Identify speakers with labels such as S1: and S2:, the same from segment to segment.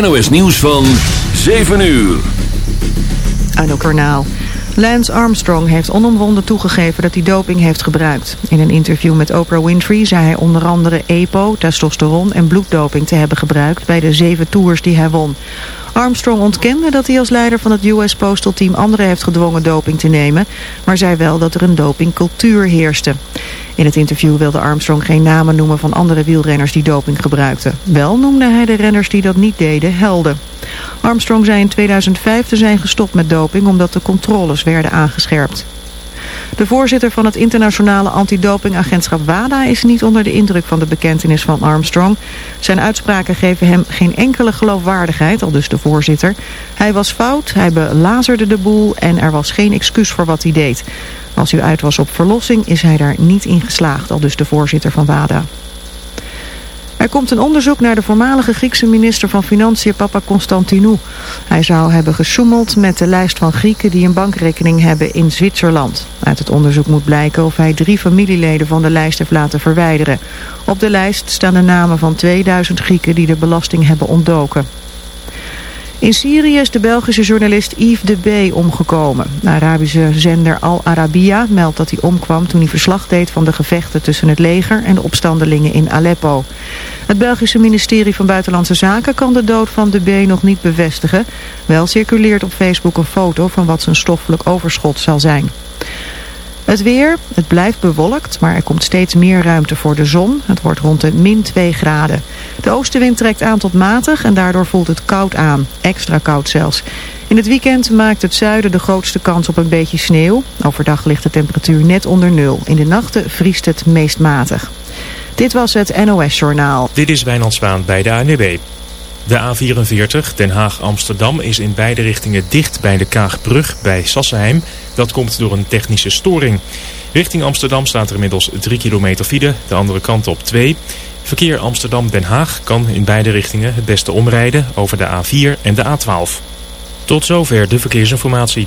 S1: NOS nieuws van 7 uur.
S2: Arno Kornaal. Lance Armstrong heeft onomwonden toegegeven dat hij doping heeft gebruikt. In een interview met Oprah Winfrey zei hij onder andere EPO, testosteron en bloeddoping te hebben gebruikt bij de zeven tours die hij won. Armstrong ontkende dat hij als leider van het US Postal Team anderen heeft gedwongen doping te nemen, maar zei wel dat er een dopingcultuur heerste. In het interview wilde Armstrong geen namen noemen van andere wielrenners die doping gebruikten. Wel noemde hij de renners die dat niet deden helden. Armstrong zei in 2005 te zijn gestopt met doping omdat de controles werden aangescherpt. De voorzitter van het internationale antidopingagentschap WADA is niet onder de indruk van de bekentenis van Armstrong. Zijn uitspraken geven hem geen enkele geloofwaardigheid, al dus de voorzitter. Hij was fout, hij belazerde de boel en er was geen excuus voor wat hij deed. Als hij uit was op verlossing is hij daar niet in geslaagd, al dus de voorzitter van WADA. Er komt een onderzoek naar de voormalige Griekse minister van Financiën Papa Constantinou. Hij zou hebben gesjoemeld met de lijst van Grieken die een bankrekening hebben in Zwitserland. Uit het onderzoek moet blijken of hij drie familieleden van de lijst heeft laten verwijderen. Op de lijst staan de namen van 2000 Grieken die de belasting hebben ontdoken. In Syrië is de Belgische journalist Yves de B. omgekomen. Arabische zender Al Arabiya meldt dat hij omkwam toen hij verslag deed van de gevechten tussen het leger en de opstandelingen in Aleppo. Het Belgische ministerie van Buitenlandse Zaken kan de dood van de B. nog niet bevestigen. Wel circuleert op Facebook een foto van wat zijn stoffelijk overschot zal zijn. Het weer, het blijft bewolkt, maar er komt steeds meer ruimte voor de zon. Het wordt rond de min 2 graden. De oostenwind trekt aan tot matig en daardoor voelt het koud aan. Extra koud zelfs. In het weekend maakt het zuiden de grootste kans op een beetje sneeuw. Overdag ligt de temperatuur net onder nul. In de nachten vriest het meest matig. Dit was het NOS Journaal.
S3: Dit is Wijnand Zwaan bij de ANWB. De A44 Den Haag-Amsterdam is in beide richtingen dicht bij de Kaagbrug bij Sassenheim. Dat komt door een technische storing. Richting Amsterdam staat er inmiddels 3 kilometer file, de andere kant op 2. Verkeer Amsterdam-Den Haag kan in beide richtingen het beste omrijden over de A4 en de A12. Tot zover de verkeersinformatie.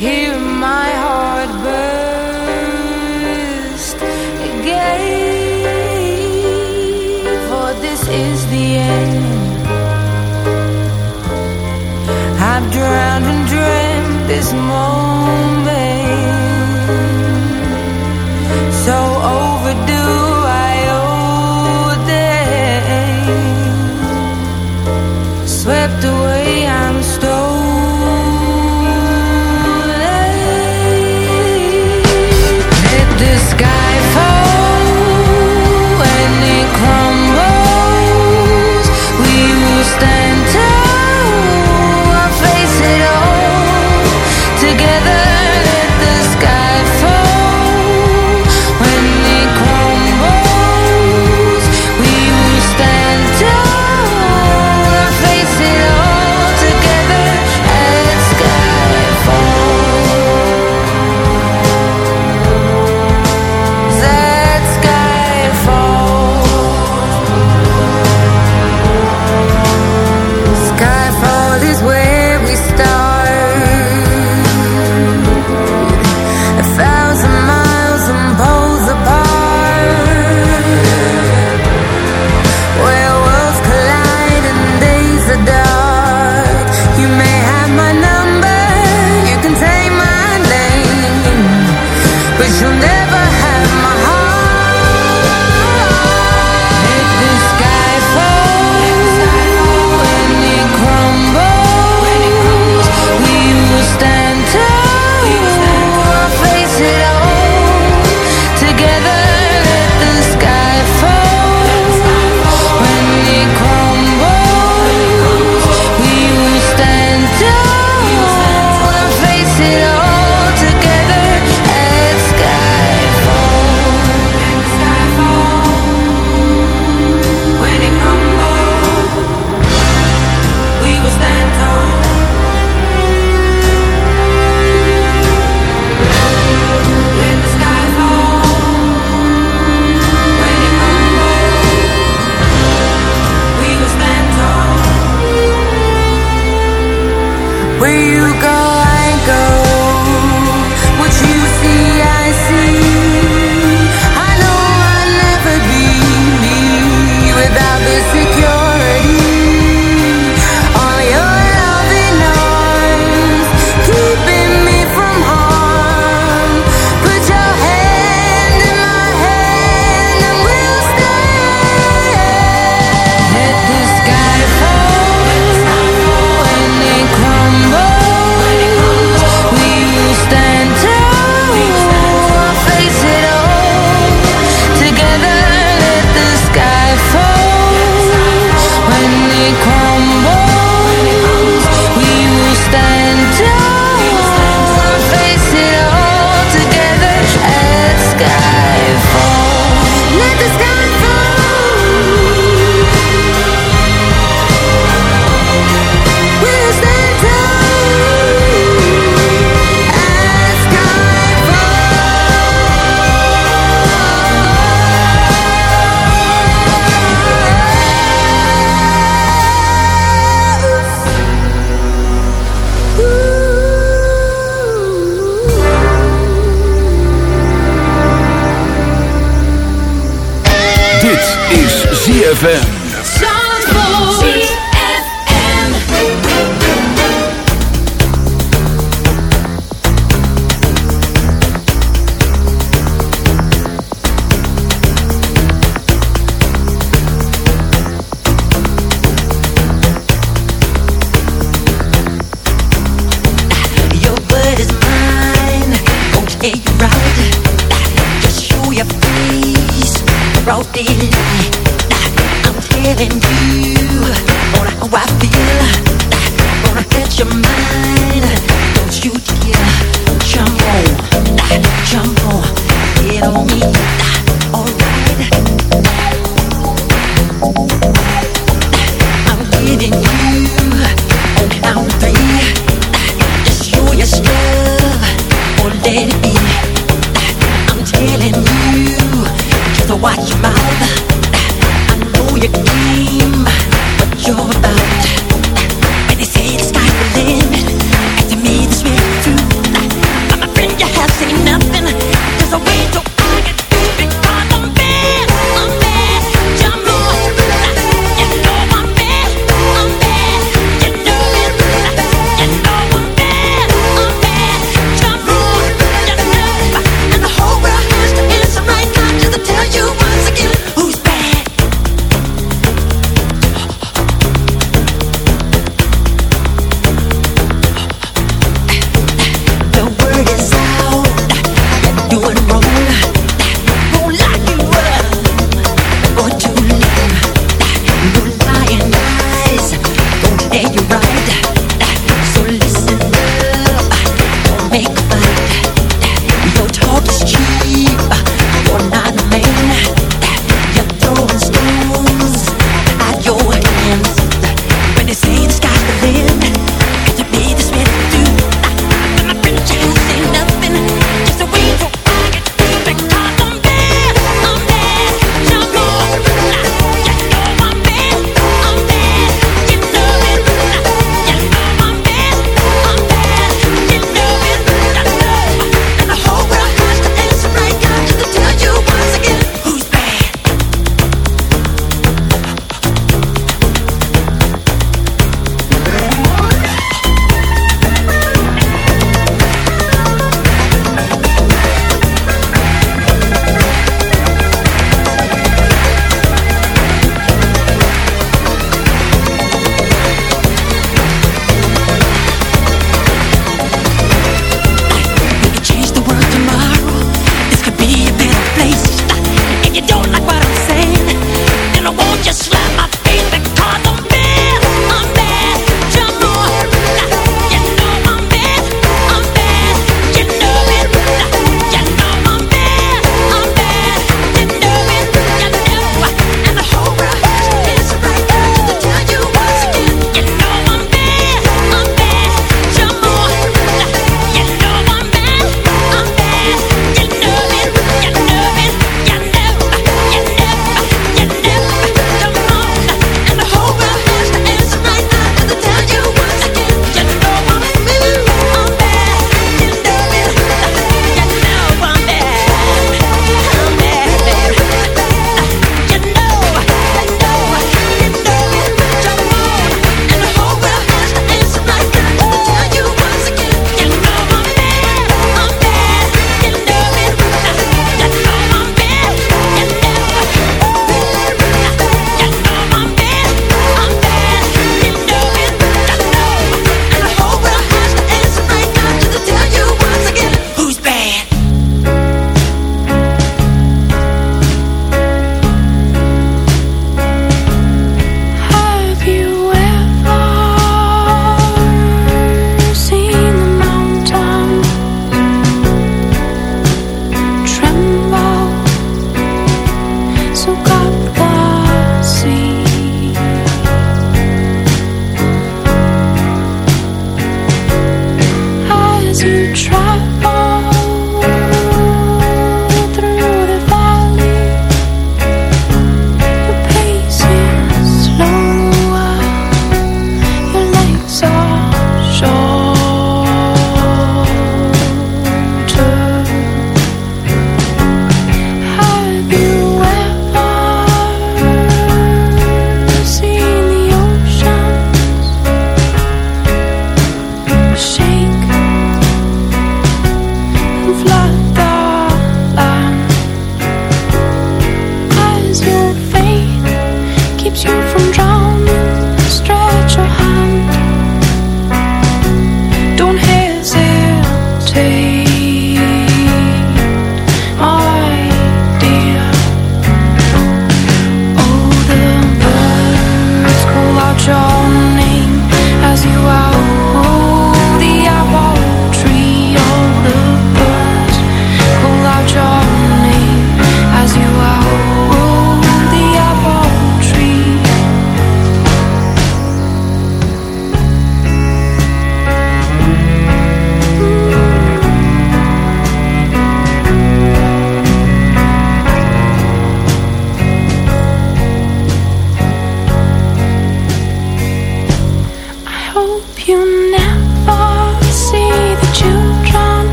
S1: Hear my heart burst again. For this is the end. I've drowned and dreamt this moment. ZFM.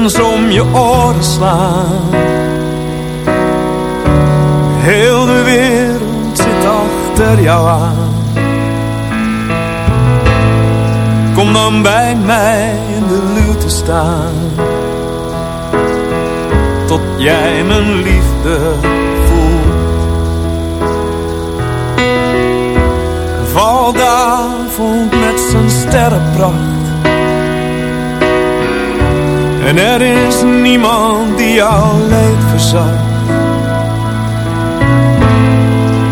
S4: Om je oren slaan. Heel de wereld zit achter jou aan. Kom dan bij mij in de luwte staan. Tot jij mijn liefde voelt. Valdavond met zijn sterrenpracht. En er is niemand die jouw leed verzacht.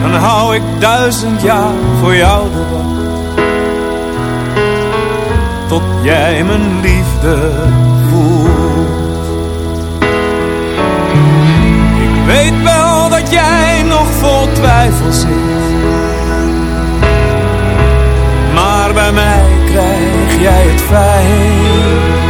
S4: Dan hou ik duizend jaar voor jou de wacht. Tot jij mijn liefde voelt. Ik weet wel dat jij nog vol twijfel zit. Maar bij mij krijg jij het fijn.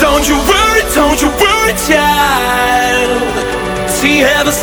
S5: Don't you worry, don't you worry, child. See, heaven's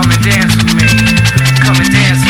S6: Come and dance with me. Come and dance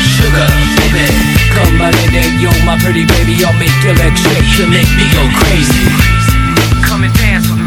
S6: sugar baby. Come my lady, you're my pretty baby, I'll make your legs shake. You make me go crazy. Come and dance with me.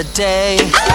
S7: A
S8: day.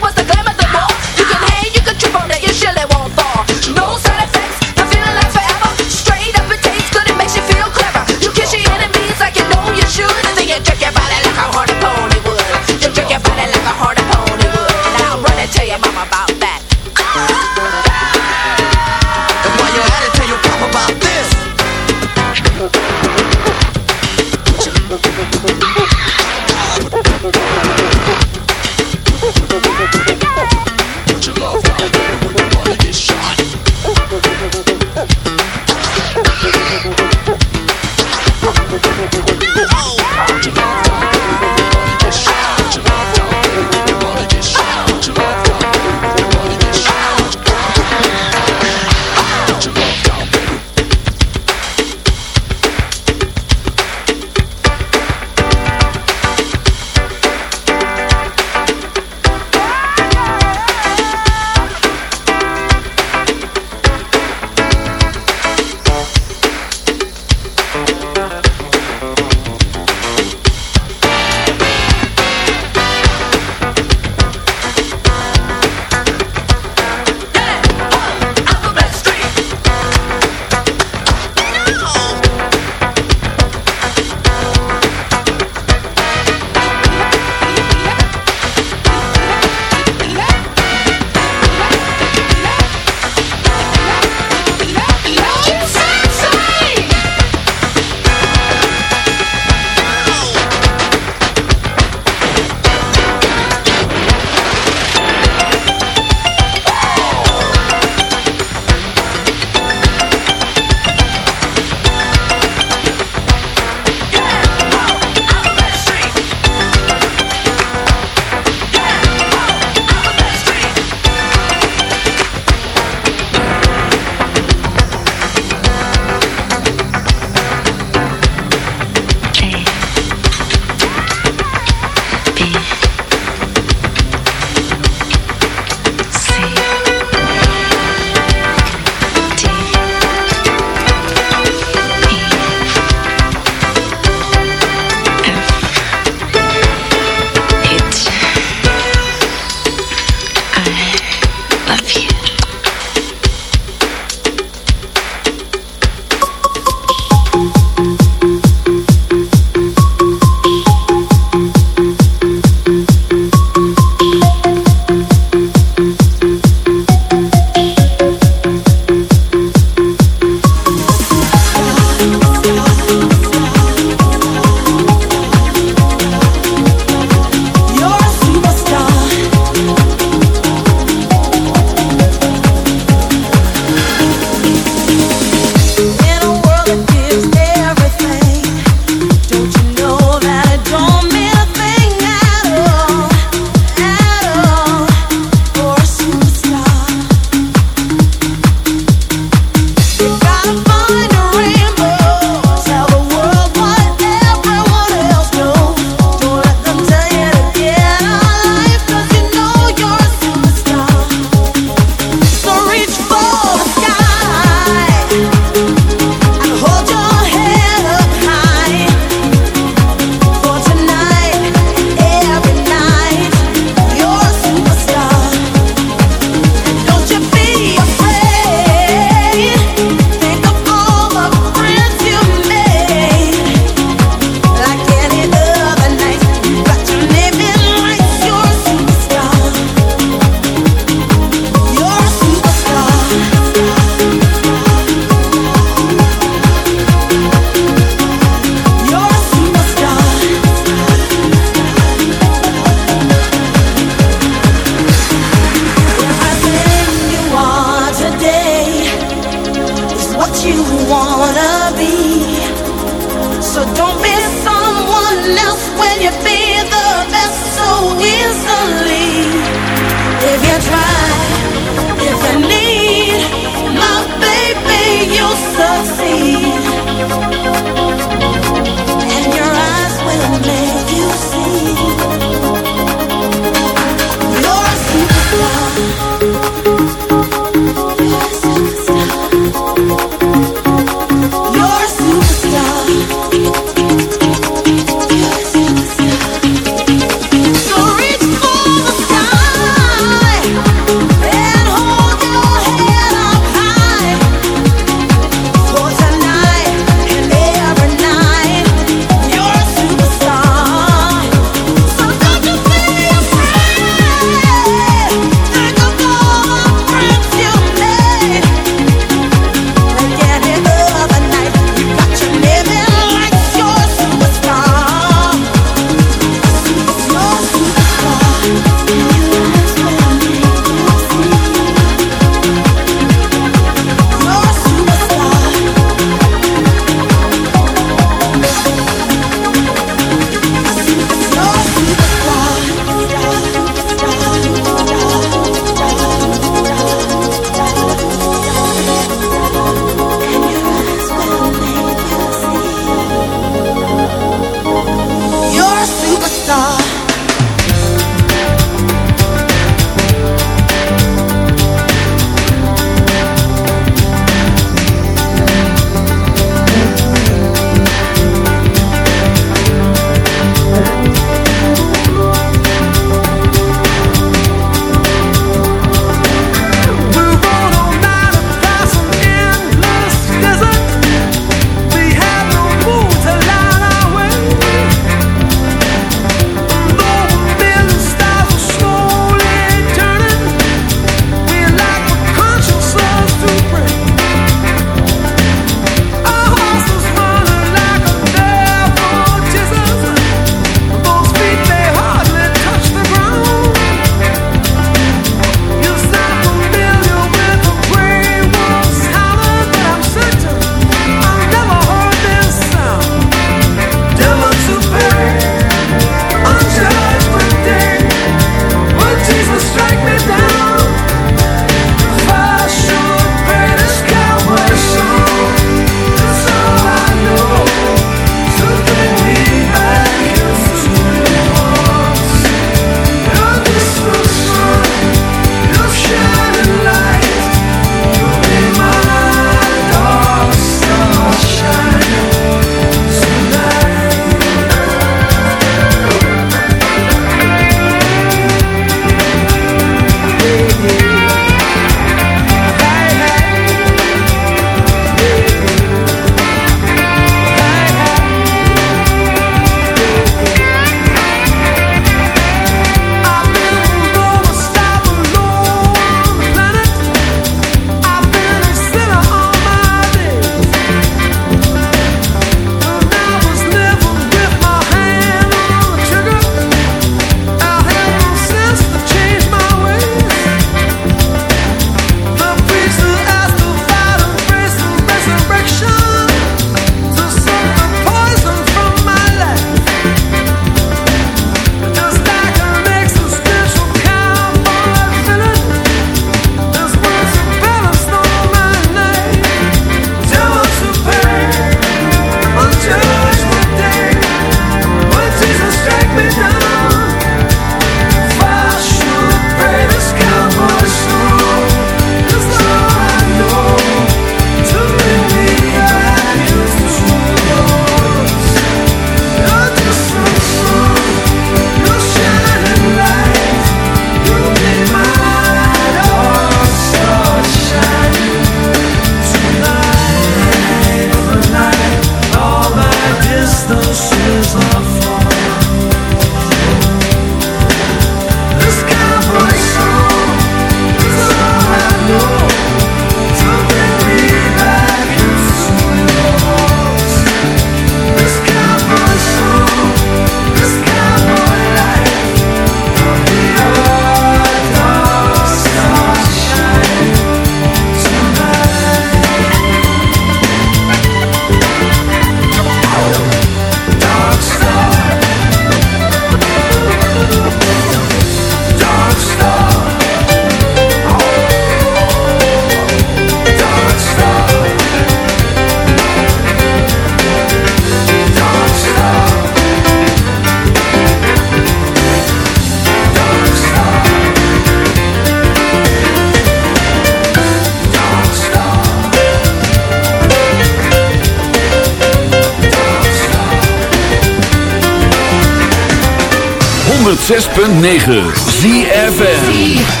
S6: 106.9 ZFN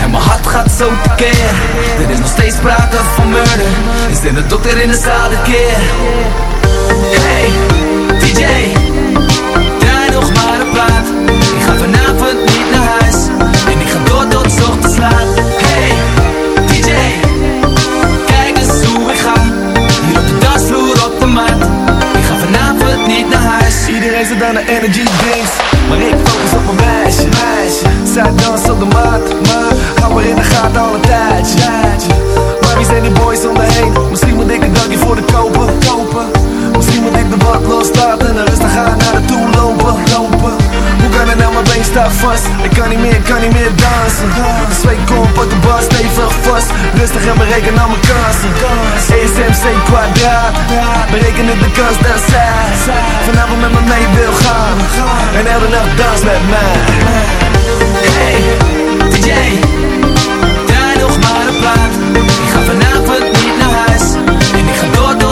S6: En mijn hart gaat zo tekeer Er is nog steeds sprake van murder. Is dit de dokter in de zaal dit keer. Hey, DJ Draai nog maar een plaat. Ik ga vanavond niet naar huis. En ik ga door tot ochtends
S9: zit aan de energy drinks Maar ik focus op mijn meisje, meisje. Zij danst op de mat, maar hou maar in de gaten al een tijdje, tijdje. Maar wie zijn die boys om me heen? Misschien moet ik een dankje voor de kopen, kopen. Misschien moet ik de bak loslaten en rustig gaan naar de toe lopen, lopen. Het nou, mijn been staat vast. Ik kan niet meer, kan niet meer dansen. De zweet komt op de bar, stevig vast. Rustig en bereken al mijn kansen. ESMC kwadraat. Berekenen de kans dat zij Vanavond met me mee wil gaan. En elke nacht dans met mij.
S6: Hey, DJ Draai nog maar een plaat. Ik ga vanavond niet naar huis. En ik ga door